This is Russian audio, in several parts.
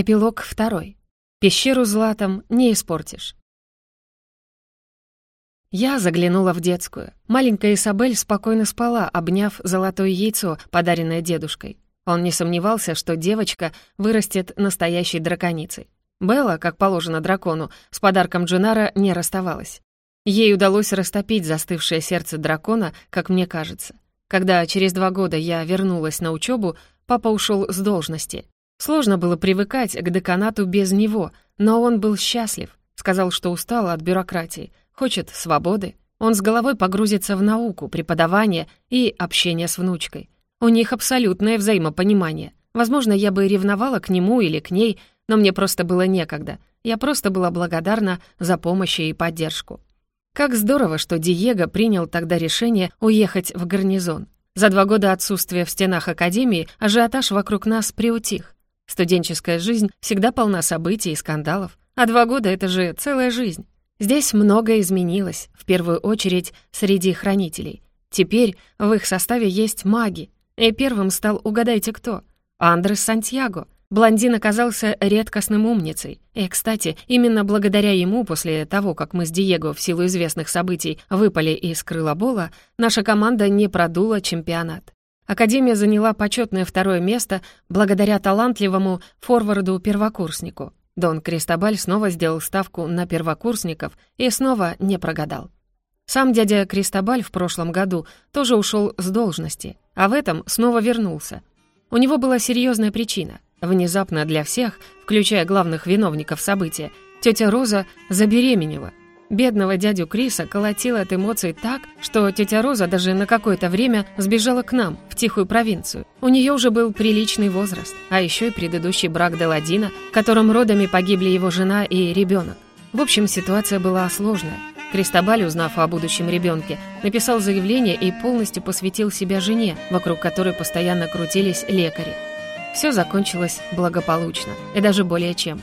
Эпилог второй. Пещеру златом не испортишь. Я заглянула в детскую. Маленькая Исабель спокойно спала, обняв золотое яйцо, подаренное дедушкой. Он не сомневался, что девочка вырастет настоящей драконицей. Белла, как положено дракону, с подарком Джинара не расставалась. Ей удалось растопить застывшее сердце дракона, как мне кажется. Когда через два года я вернулась на учебу, папа ушел с должности. Сложно было привыкать к деканату без него, но он был счастлив. Сказал, что устал от бюрократии, хочет свободы. Он с головой погрузится в науку, преподавание и общение с внучкой. У них абсолютное взаимопонимание. Возможно, я бы ревновала к нему или к ней, но мне просто было некогда. Я просто была благодарна за помощь и поддержку. Как здорово, что Диего принял тогда решение уехать в гарнизон. За два года отсутствия в стенах Академии ажиотаж вокруг нас приутих. Студенческая жизнь всегда полна событий и скандалов, а два года — это же целая жизнь. Здесь многое изменилось, в первую очередь среди хранителей. Теперь в их составе есть маги, и первым стал, угадайте кто, Андрес Сантьяго. Блондин оказался редкостным умницей. И, кстати, именно благодаря ему, после того, как мы с Диего в силу известных событий выпали из крылобола, наша команда не продула чемпионат. Академия заняла почетное второе место благодаря талантливому форварду-первокурснику. Дон Кристобаль снова сделал ставку на первокурсников и снова не прогадал. Сам дядя Кристобаль в прошлом году тоже ушел с должности, а в этом снова вернулся. У него была серьезная причина. Внезапно для всех, включая главных виновников события, тетя Роза забеременела Бедного дядю Криса колотило от эмоций так, что тетя Роза даже на какое-то время сбежала к нам, в тихую провинцию. У нее уже был приличный возраст, а еще и предыдущий брак Деладина, которым родами погибли его жена и ребенок. В общем, ситуация была сложная. Кристобаль, узнав о будущем ребенке, написал заявление и полностью посвятил себя жене, вокруг которой постоянно крутились лекари. Все закончилось благополучно, и даже более чем.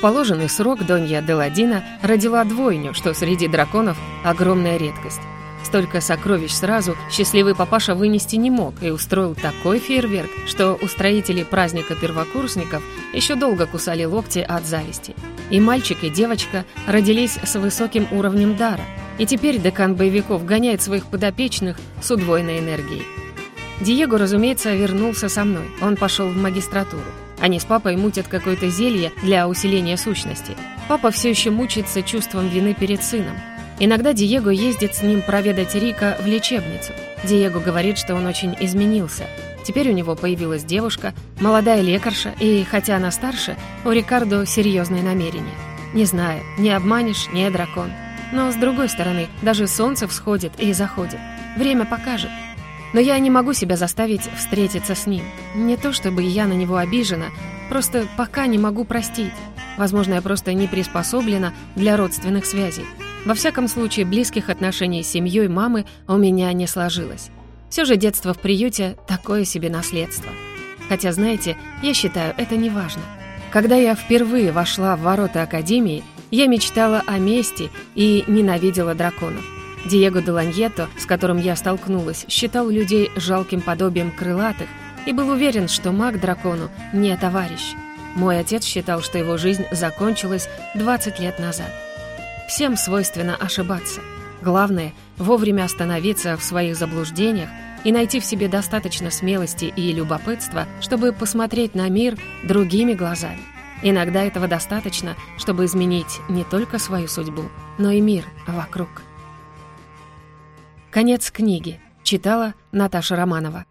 Положенный срок Донья Деладина родила двойню, что среди драконов огромная редкость. Столько сокровищ сразу счастливый папаша вынести не мог и устроил такой фейерверк, что устроители праздника первокурсников еще долго кусали локти от зависти. И мальчик, и девочка родились с высоким уровнем дара, и теперь декан боевиков гоняет своих подопечных с удвоенной энергией. Диего, разумеется, вернулся со мной, он пошел в магистратуру. Они с папой мутят какое-то зелье для усиления сущности. Папа все еще мучается чувством вины перед сыном. Иногда Диего ездит с ним проведать Рика в лечебницу. Диего говорит, что он очень изменился. Теперь у него появилась девушка, молодая лекарша, и, хотя она старше, у Рикардо серьезные намерения. Не знаю, не обманешь, не дракон. Но, с другой стороны, даже солнце всходит и заходит. Время покажет. Но я не могу себя заставить встретиться с ним. Не то чтобы я на него обижена, просто пока не могу простить. Возможно, я просто не приспособлена для родственных связей. Во всяком случае, близких отношений с семьей мамы у меня не сложилось. Все же детство в приюте – такое себе наследство. Хотя, знаете, я считаю, это не важно. Когда я впервые вошла в ворота Академии, я мечтала о мести и ненавидела драконов. Диего де Ланьето, с которым я столкнулась, считал людей жалким подобием крылатых и был уверен, что маг дракону не товарищ. Мой отец считал, что его жизнь закончилась 20 лет назад. Всем свойственно ошибаться. Главное — вовремя остановиться в своих заблуждениях и найти в себе достаточно смелости и любопытства, чтобы посмотреть на мир другими глазами. Иногда этого достаточно, чтобы изменить не только свою судьбу, но и мир вокруг. Конец книги. Читала Наташа Романова.